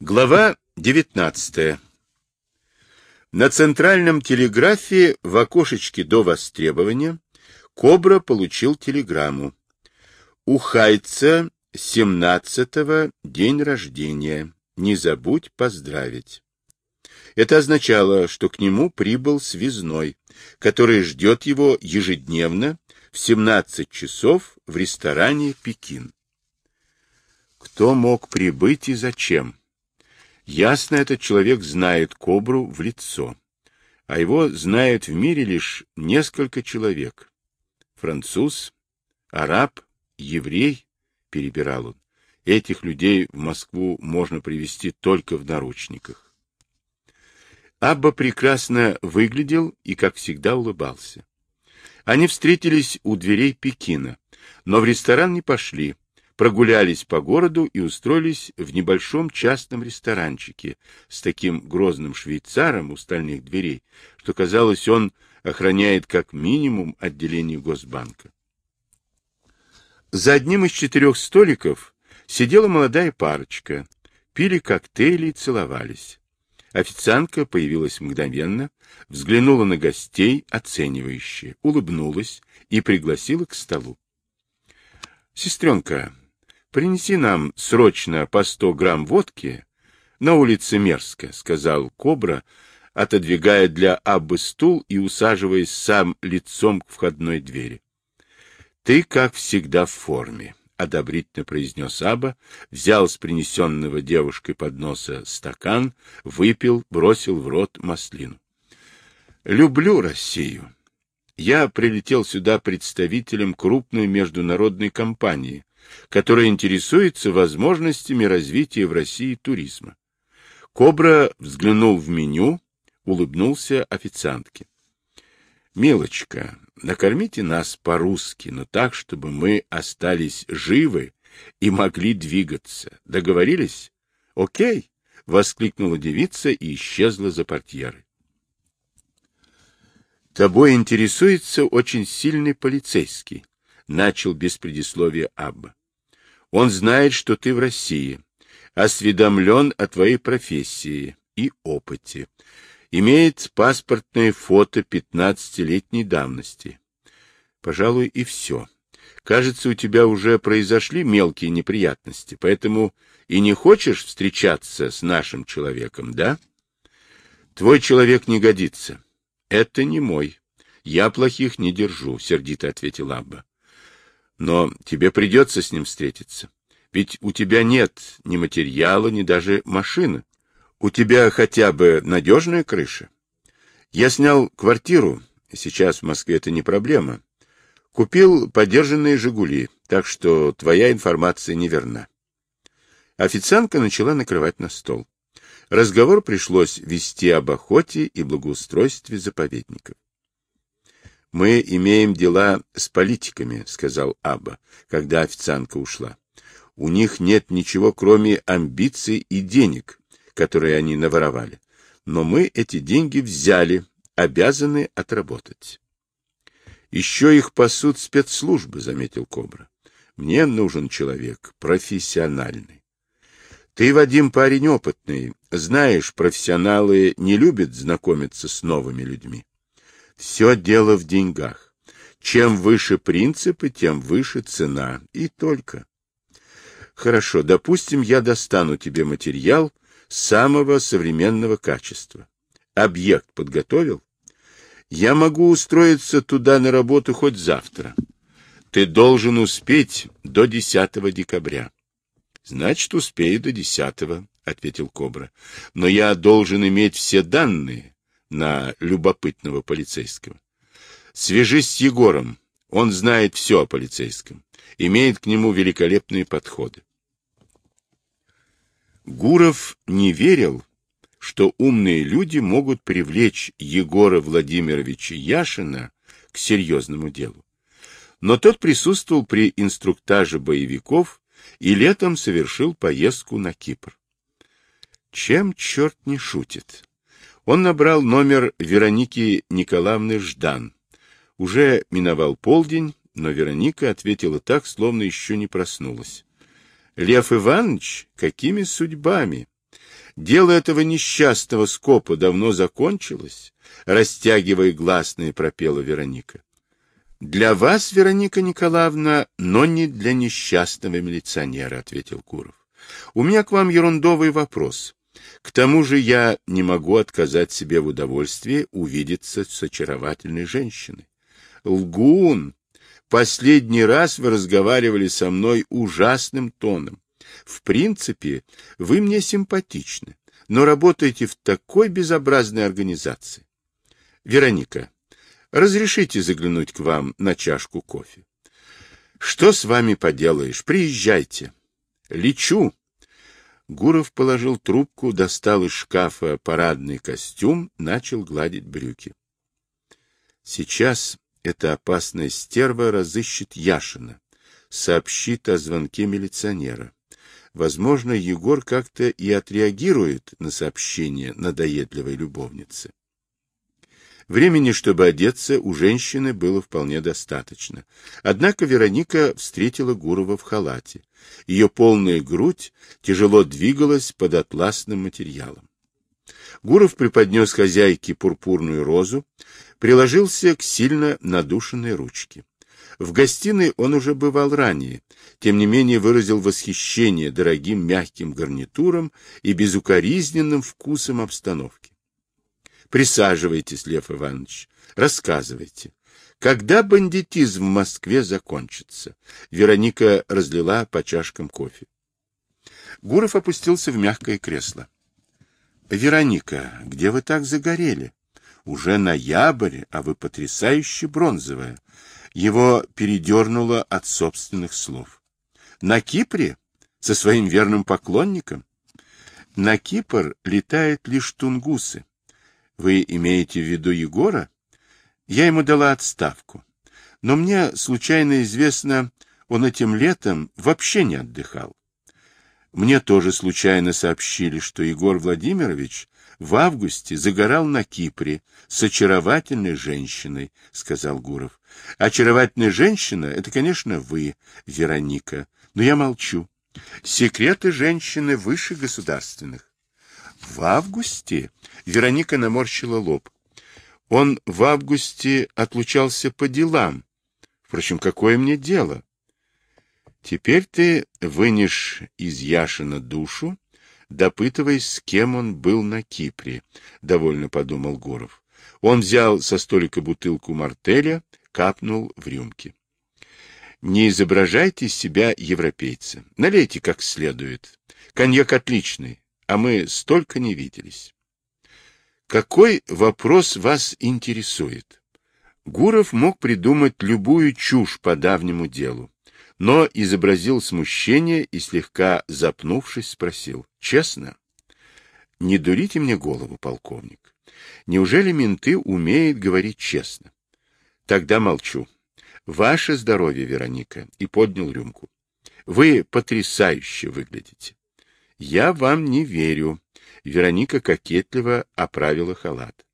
Глава 19. На центральном телеграфе в окошечке до востребования Кобра получил телеграмму. У Хайца 17-го день рождения. Не забудь поздравить. Это означало, что к нему прибыл связной, который ждет его ежедневно в 17 часов в ресторане «Пекин». Кто мог прибыть и зачем? Ясно, этот человек знает Кобру в лицо, а его знают в мире лишь несколько человек. Француз, араб, еврей, перебирал он. Этих людей в Москву можно привести только в наручниках. Абба прекрасно выглядел и, как всегда, улыбался. Они встретились у дверей Пекина, но в ресторан не пошли, прогулялись по городу и устроились в небольшом частном ресторанчике с таким грозным швейцаром у стальных дверей, что, казалось, он охраняет как минимум отделение Госбанка. За одним из четырех столиков сидела молодая парочка, пили коктейли и целовались. Официантка появилась мгновенно, взглянула на гостей, оценивающе, улыбнулась и пригласила к столу. — Сестренка, принеси нам срочно по сто грамм водки. На улице мерзко, — сказал Кобра, отодвигая для Аббы стул и усаживаясь сам лицом к входной двери. — Ты, как всегда, в форме, — одобрительно произнес Аба, взял с принесенного девушкой подноса стакан, выпил, бросил в рот маслину. — Люблю Россию. Я прилетел сюда представителем крупной международной компании, которая интересуется возможностями развития в России туризма. Кобра взглянул в меню, улыбнулся официантке. «Милочка, накормите нас по-русски, но так, чтобы мы остались живы и могли двигаться. Договорились?» «Окей!» — воскликнула девица и исчезла за портьерой. «Тобой интересуется очень сильный полицейский», — начал без предисловия Абба. Он знает, что ты в России, осведомлен о твоей профессии и опыте, имеет паспортное фото пятнадцатилетней давности. Пожалуй, и все. Кажется, у тебя уже произошли мелкие неприятности, поэтому и не хочешь встречаться с нашим человеком, да? Твой человек не годится. Это не мой. Я плохих не держу, — сердито ответил Абба. Но тебе придется с ним встретиться. Ведь у тебя нет ни материала, ни даже машины. У тебя хотя бы надежная крыша. Я снял квартиру, сейчас в Москве это не проблема. Купил подержанные «Жигули», так что твоя информация неверна. Официантка начала накрывать на стол. Разговор пришлось вести об охоте и благоустройстве заповедников. Мы имеем дела с политиками, сказал Абба, когда официантка ушла. У них нет ничего, кроме амбиций и денег, которые они наворовали. Но мы эти деньги взяли, обязаны отработать. Еще их пасут спецслужбы, заметил Кобра. Мне нужен человек профессиональный. Ты, Вадим, парень опытный. Знаешь, профессионалы не любят знакомиться с новыми людьми. Все дело в деньгах. Чем выше принципы, тем выше цена. И только. Хорошо, допустим, я достану тебе материал самого современного качества. Объект подготовил? Я могу устроиться туда на работу хоть завтра. Ты должен успеть до 10 декабря. Значит, успею до 10, ответил Кобра. Но я должен иметь все данные, на любопытного полицейского. Свяжись с Егором, он знает все о полицейском, имеет к нему великолепные подходы. Гуров не верил, что умные люди могут привлечь Егора Владимировича Яшина к серьезному делу. Но тот присутствовал при инструктаже боевиков и летом совершил поездку на Кипр. Чем черт не шутит? Он набрал номер Вероники Николаевны Ждан. Уже миновал полдень, но Вероника ответила так, словно еще не проснулась. — Лев Иванович, какими судьбами? Дело этого несчастного скопа давно закончилось, растягивая гласные, пропела Вероника. Для вас, Вероника Николаевна, но не для несчастного милиционера, ответил Куров. У меня к вам ерундовый вопрос. К тому же я не могу отказать себе в удовольствии увидеться с очаровательной женщиной. Лгун! Последний раз вы разговаривали со мной ужасным тоном. В принципе, вы мне симпатичны, но работаете в такой безобразной организации. Вероника, разрешите заглянуть к вам на чашку кофе? Что с вами поделаешь? Приезжайте. Лечу. Гуров положил трубку, достал из шкафа парадный костюм, начал гладить брюки. Сейчас эта опасная стерва разыщет Яшина, сообщит о звонке милиционера. Возможно, Егор как-то и отреагирует на сообщение надоедливой любовницы. Времени, чтобы одеться, у женщины было вполне достаточно. Однако Вероника встретила Гурова в халате. Ее полная грудь тяжело двигалась под атласным материалом. Гуров преподнес хозяйке пурпурную розу, приложился к сильно надушенной ручке. В гостиной он уже бывал ранее, тем не менее выразил восхищение дорогим мягким гарнитуром и безукоризненным вкусом обстановки. Присаживайтесь, Лев Иванович, рассказывайте. Когда бандитизм в Москве закончится? Вероника разлила по чашкам кофе. Гуров опустился в мягкое кресло. Вероника, где вы так загорели? Уже ноябрь, а вы потрясающе бронзовая. Его передернуло от собственных слов. На Кипре? Со своим верным поклонником? На Кипр летают лишь тунгусы. Вы имеете в виду Егора? Я ему дала отставку. Но мне случайно известно, он этим летом вообще не отдыхал. Мне тоже случайно сообщили, что Егор Владимирович в августе загорал на Кипре с очаровательной женщиной, — сказал Гуров. Очаровательная женщина — это, конечно, вы, Вероника, но я молчу. Секреты женщины выше государственных. В августе Вероника наморщила лоб. Он в августе отлучался по делам. Впрочем, какое мне дело? Теперь ты вынешь из Яшина душу, допытываясь, с кем он был на Кипре, — довольно подумал Гуров. Он взял со столика бутылку мартеля, капнул в рюмки. Не изображайте себя европейца. Налейте как следует. Коньяк отличный, а мы столько не виделись. Какой вопрос вас интересует? Гуров мог придумать любую чушь по давнему делу, но изобразил смущение и, слегка запнувшись, спросил. Честно? Не дурите мне голову, полковник. Неужели менты умеют говорить честно? Тогда молчу. Ваше здоровье, Вероника, и поднял рюмку. Вы потрясающе выглядите. Я вам не верю. Вероника кокетливо оправила халат.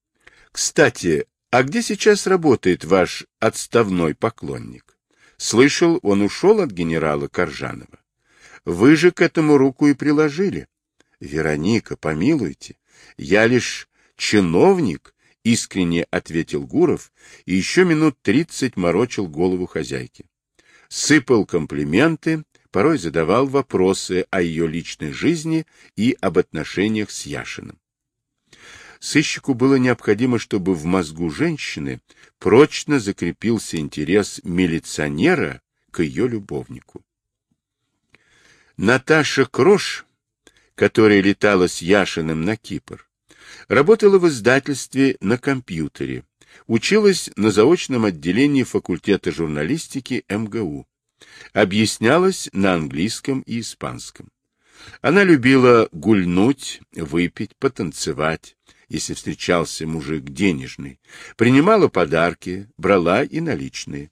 Кстати, а где сейчас работает ваш отставной поклонник? Слышал, он ушел от генерала Коржанова. Вы же к этому руку и приложили. Вероника, помилуйте, я лишь чиновник, искренне ответил Гуров и еще минут тридцать морочил голову хозяйки. Сыпал комплименты, порой задавал вопросы о ее личной жизни и об отношениях с Яшиным. Сыщику было необходимо, чтобы в мозгу женщины прочно закрепился интерес милиционера к ее любовнику. Наташа Крош, которая летала с Яшиным на Кипр, работала в издательстве на компьютере, училась на заочном отделении факультета журналистики МГУ, объяснялась на английском и испанском. Она любила гульнуть, выпить, потанцевать, если встречался мужик денежный, принимала подарки, брала и наличные.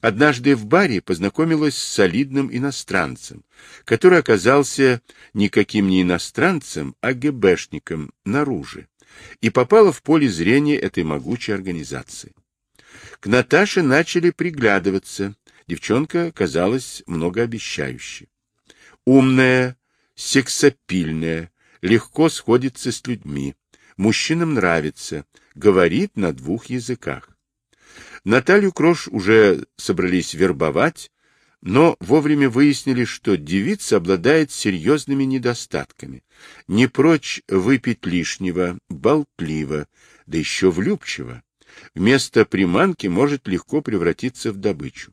Однажды в баре познакомилась с солидным иностранцем, который оказался никаким не иностранцем, а ГБшником наружу, и попала в поле зрения этой могучей организации. К Наташе начали приглядываться, девчонка казалась многообещающей. Умная, сексапильная, легко сходится с людьми, мужчинам нравится, говорит на двух языках. Наталью Крош уже собрались вербовать, но вовремя выяснили, что девица обладает серьезными недостатками. Не прочь выпить лишнего, болтливо, да еще влюбчиво. Вместо приманки может легко превратиться в добычу.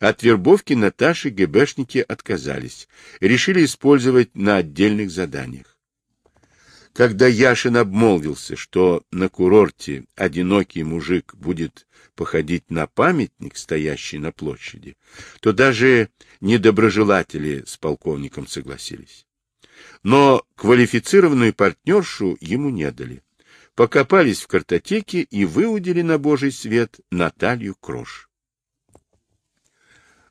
От вербовки Наташи ГБшники отказались, решили использовать на отдельных заданиях. Когда Яшин обмолвился, что на курорте одинокий мужик будет походить на памятник, стоящий на площади, то даже недоброжелатели с полковником согласились. Но квалифицированную партнершу ему не дали. Покопались в картотеке и выудили на божий свет Наталью Крош.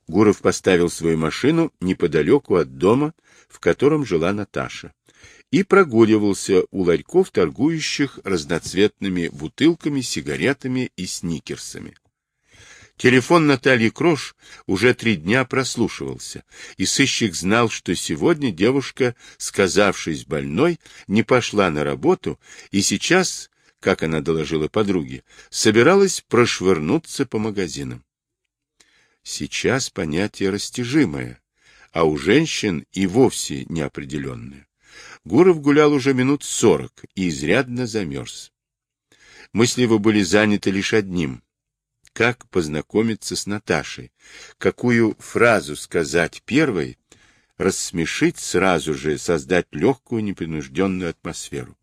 Гуров поставил свою машину неподалеку от дома, в котором жила Наташа и прогуливался у ларьков, торгующих разноцветными бутылками, сигаретами и сникерсами. Телефон Натальи Крош уже три дня прослушивался, и сыщик знал, что сегодня девушка, сказавшись больной, не пошла на работу, и сейчас, как она доложила подруге, собиралась прошвырнуться по магазинам. Сейчас понятие растяжимое, а у женщин и вовсе неопределенное. Гуров гулял уже минут сорок и изрядно замерз. Мысли его были заняты лишь одним. Как познакомиться с Наташей? Какую фразу сказать первой? Рассмешить сразу же, создать легкую, непринужденную атмосферу.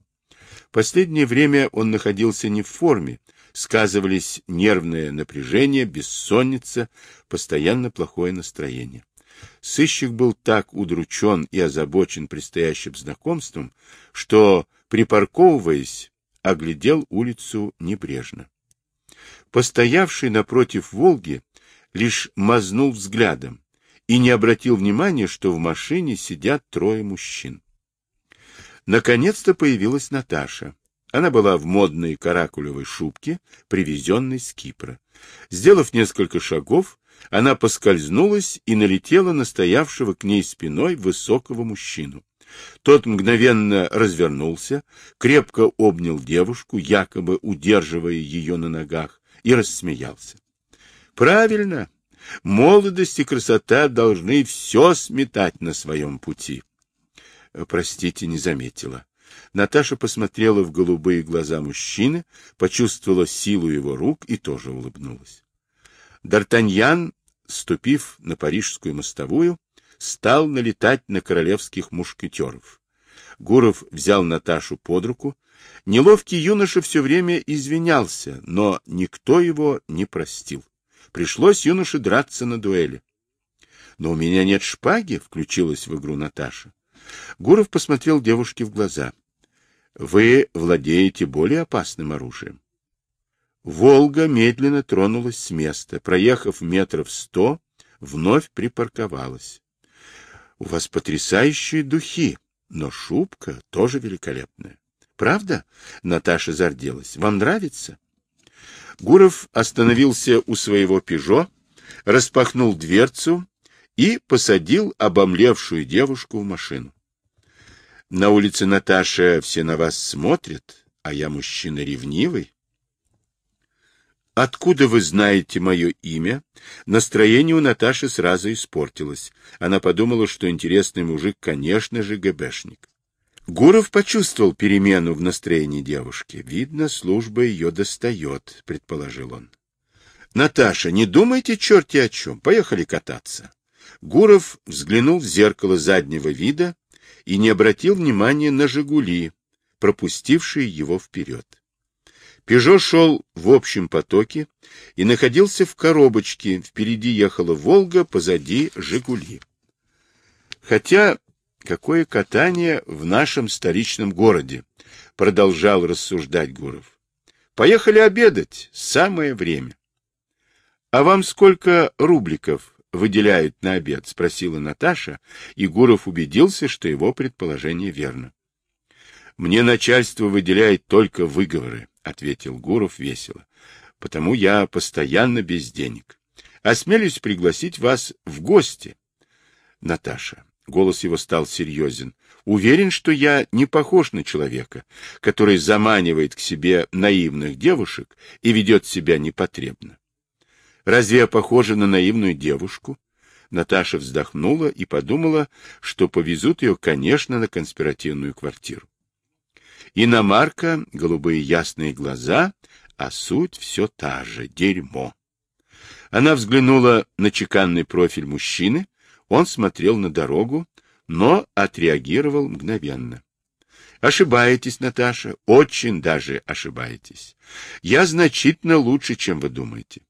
Последнее время он находился не в форме, сказывались нервное напряжение, бессонница, постоянно плохое настроение. Сыщик был так удручен и озабочен предстоящим знакомством, что, припарковываясь, оглядел улицу небрежно. Постоявший напротив «Волги» лишь мазнул взглядом и не обратил внимания, что в машине сидят трое мужчин. Наконец-то появилась Наташа. Она была в модной каракулевой шубке, привезенной с Кипра. Сделав несколько шагов, она поскользнулась и налетела на стоявшего к ней спиной высокого мужчину. Тот мгновенно развернулся, крепко обнял девушку, якобы удерживая ее на ногах, и рассмеялся. Правильно, молодость и красота должны все сметать на своем пути. Простите, не заметила. Наташа посмотрела в голубые глаза мужчины, почувствовала силу его рук и тоже улыбнулась. Д'Артаньян, ступив на парижскую мостовую, стал налетать на королевских мушкетеров. Гуров взял Наташу под руку. Неловкий юноша все время извинялся, но никто его не простил. Пришлось юноше драться на дуэли. — Но у меня нет шпаги, — включилась в игру Наташа. Гуров посмотрел девушке в глаза. — Вы владеете более опасным оружием. Волга медленно тронулась с места, проехав метров сто, вновь припарковалась. — У вас потрясающие духи, но шубка тоже великолепная. — Правда? — Наташа зарделась. — Вам нравится? Гуров остановился у своего «Пежо», распахнул дверцу и посадил обомлевшую девушку в машину. На улице Наташа все на вас смотрят, а я мужчина ревнивый. «Откуда вы знаете мое имя?» Настроение у Наташи сразу испортилось. Она подумала, что интересный мужик, конечно же, ГБшник. Гуров почувствовал перемену в настроении девушки. Видно, служба ее достает, предположил он. Наташа, не думайте черти о чем. Поехали кататься. Гуров взглянул в зеркало заднего вида и не обратил внимания на «Жигули», пропустившие его вперед. Пежо шел в общем потоке и находился в коробочке. Впереди ехала «Волга», позади «Жигули». Хотя какое катание в нашем столичном городе, продолжал рассуждать Гуров. Поехали обедать, самое время. А вам сколько рубликов выделяют на обед? спросила Наташа, и Гуров убедился, что его предположение верно. Мне начальство выделяет только выговоры, ответил Гуров весело. Потому я постоянно без денег. Осмелюсь пригласить вас в гости. Наташа, голос его стал серьезен, уверен, что я не похож на человека, который заманивает к себе наивных девушек и ведет себя непотребно. Разве я похожа на наивную девушку? Наташа вздохнула и подумала, что повезут ее, конечно, на конспиративную квартиру. Иномарка, голубые ясные глаза, а суть все та же — дерьмо. Она взглянула на чеканный профиль мужчины, он смотрел на дорогу, но отреагировал мгновенно. Ошибаетесь, Наташа, очень даже ошибаетесь. Я значительно лучше, чем вы думаете.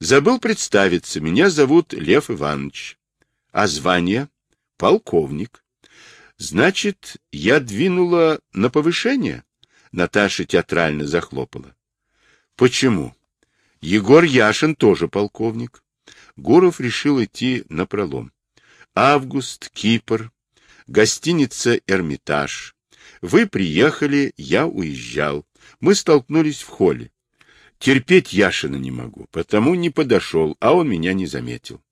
Забыл представиться, меня зовут Лев Иванович. А звание? Полковник. Значит, я двинула на повышение? Наташа театрально захлопала. Почему? Егор Яшин тоже полковник. Гуров решил идти на пролом. Август, Кипр, гостиница «Эрмитаж». Вы приехали, я уезжал. Мы столкнулись в холле. Терпеть Яшина не могу, потому не подошел, а он меня не заметил.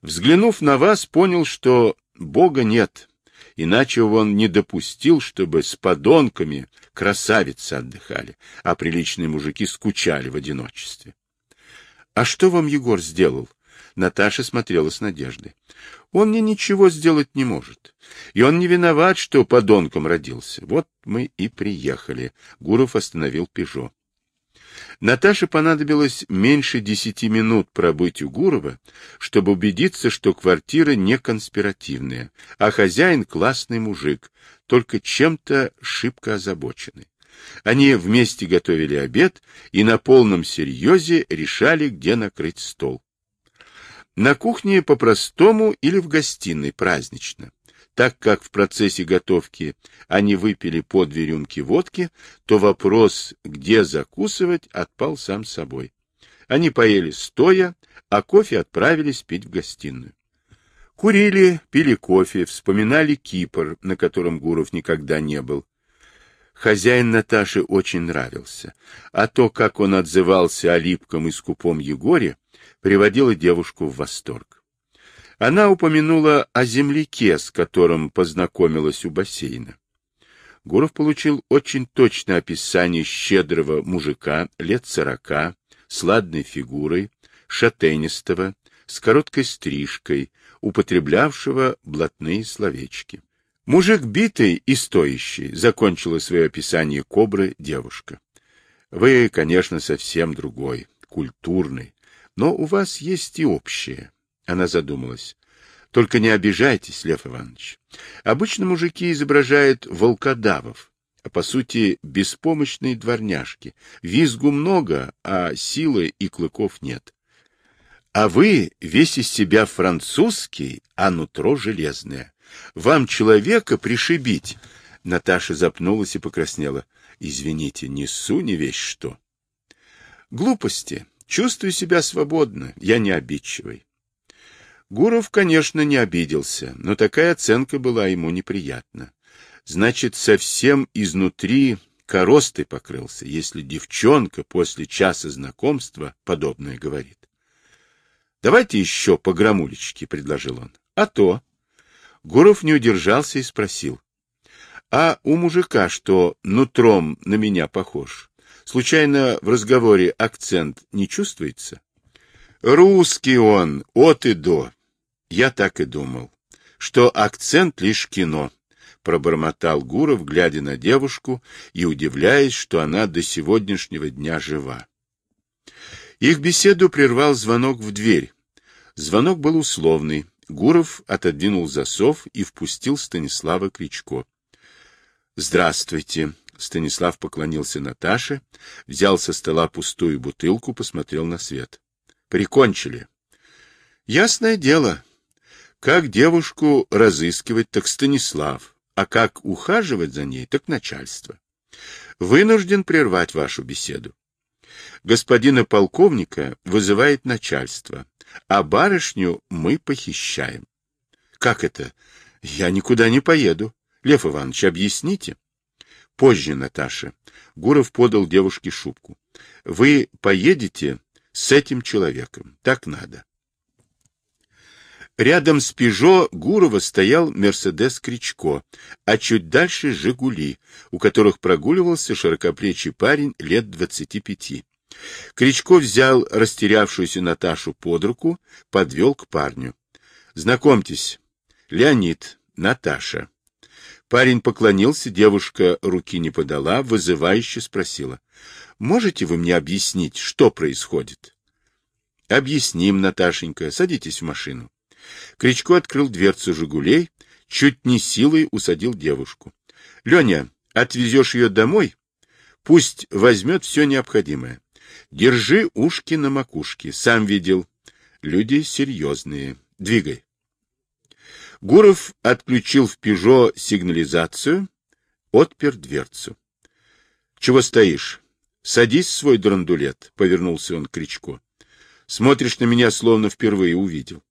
Взглянув на вас, понял, что Бога нет, иначе он не допустил, чтобы с подонками красавицы отдыхали, а приличные мужики скучали в одиночестве. — А что вам Егор сделал? Наташа смотрела с надеждой. Он мне ничего сделать не может. И он не виноват, что подонком родился. Вот мы и приехали. Гуров остановил «Пежо». Наташе понадобилось меньше десяти минут пробыть у Гурова, чтобы убедиться, что квартира не конспиративная, а хозяин классный мужик, только чем-то шибко озабоченный. Они вместе готовили обед и на полном серьезе решали, где накрыть стол. На кухне по-простому или в гостиной празднично. Так как в процессе готовки они выпили по две рюмки водки, то вопрос, где закусывать, отпал сам собой. Они поели стоя, а кофе отправились пить в гостиную. Курили, пили кофе, вспоминали Кипр, на котором Гуров никогда не был. Хозяин Наташи очень нравился, а то, как он отзывался о липком и скупом Егоре, приводила девушку в восторг. Она упомянула о земляке, с которым познакомилась у бассейна. Гуров получил очень точное описание щедрого мужика лет сорока, с ладной фигурой, шатенистого, с короткой стрижкой, употреблявшего блатные словечки. Мужик битый и стоящий, закончила свое описание кобры девушка. Вы, конечно, совсем другой, культурный, но у вас есть и общее. Она задумалась. Только не обижайтесь, Лев Иванович. Обычно мужики изображают волкодавов, а по сути беспомощные дворняжки. Визгу много, а силы и клыков нет. А вы весь из себя французский, а нутро железное. Вам человека пришибить. Наташа запнулась и покраснела. Извините, несу не весь что. Глупости. Чувствую себя свободно, я не обидчивый. Гуров, конечно, не обиделся, но такая оценка была ему неприятна. Значит, совсем изнутри коростой покрылся, если девчонка после часа знакомства подобное говорит. — Давайте еще по грамулечке, — предложил он. — А то. Гуров не удержался и спросил. — А у мужика, что нутром на меня похож, Случайно в разговоре акцент не чувствуется? Русский он, от и до. Я так и думал, что акцент лишь кино. Пробормотал Гуров, глядя на девушку и удивляясь, что она до сегодняшнего дня жива. Их беседу прервал звонок в дверь. Звонок был условный. Гуров отодвинул засов и впустил Станислава Кричко. — Здравствуйте, Станислав поклонился Наташе, взял со стола пустую бутылку, посмотрел на свет. Прикончили. Ясное дело. Как девушку разыскивать, так Станислав, а как ухаживать за ней, так начальство. Вынужден прервать вашу беседу. Господина полковника вызывает начальство, а барышню мы похищаем. Как это? Я никуда не поеду. Лев Иванович, объясните. Позже, Наташа. Гуров подал девушке шубку. Вы поедете с этим человеком. Так надо. Рядом с «Пежо» Гурова стоял «Мерседес Кричко», а чуть дальше «Жигули», у которых прогуливался широкоплечий парень лет двадцати пяти. Кричко взял растерявшуюся Наташу под руку, подвел к парню. «Знакомьтесь, Леонид, Наташа». Парень поклонился, девушка руки не подала, вызывающе спросила. «Можете вы мне объяснить, что происходит?» «Объясним, Наташенька. Садитесь в машину». Кричко открыл дверцу «Жигулей», чуть не силой усадил девушку. — Леня, отвезешь ее домой? Пусть возьмет все необходимое. Держи ушки на макушке. Сам видел. Люди серьезные. Двигай. Гуров отключил в «Пежо» сигнализацию, отпер дверцу. — Чего стоишь? Садись в свой драндулет, — повернулся он к Кричко. — Смотришь на меня, словно впервые увидел.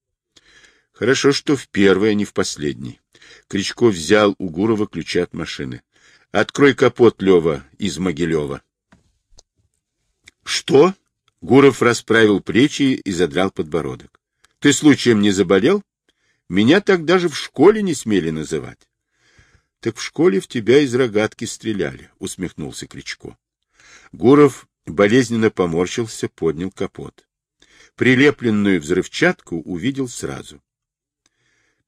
Хорошо, что в первый, а не в последний. Кричко взял у Гурова ключи от машины. — Открой капот, Лева, из Могилева. — Что? — Гуров расправил плечи и задрал подбородок. — Ты случаем не заболел? Меня так даже в школе не смели называть. — Так в школе в тебя из рогатки стреляли, — усмехнулся Кричко. Гуров болезненно поморщился, поднял капот. Прилепленную взрывчатку увидел сразу.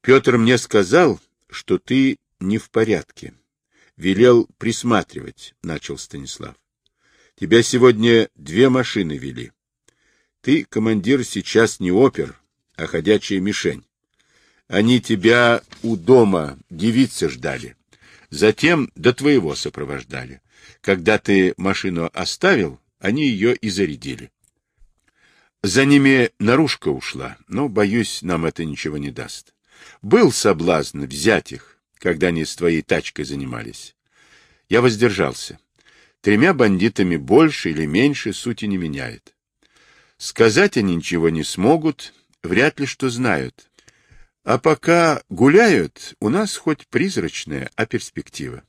Петр мне сказал, что ты не в порядке. Велел присматривать, — начал Станислав. Тебя сегодня две машины вели. Ты, командир, сейчас не опер, а ходячая мишень. Они тебя у дома девицы ждали. Затем до твоего сопровождали. Когда ты машину оставил, они ее и зарядили. За ними наружка ушла, но, боюсь, нам это ничего не даст. Был соблазн взять их, когда они с твоей тачкой занимались. Я воздержался. Тремя бандитами больше или меньше сути не меняет. Сказать они ничего не смогут, вряд ли что знают. А пока гуляют, у нас хоть призрачная, а перспектива.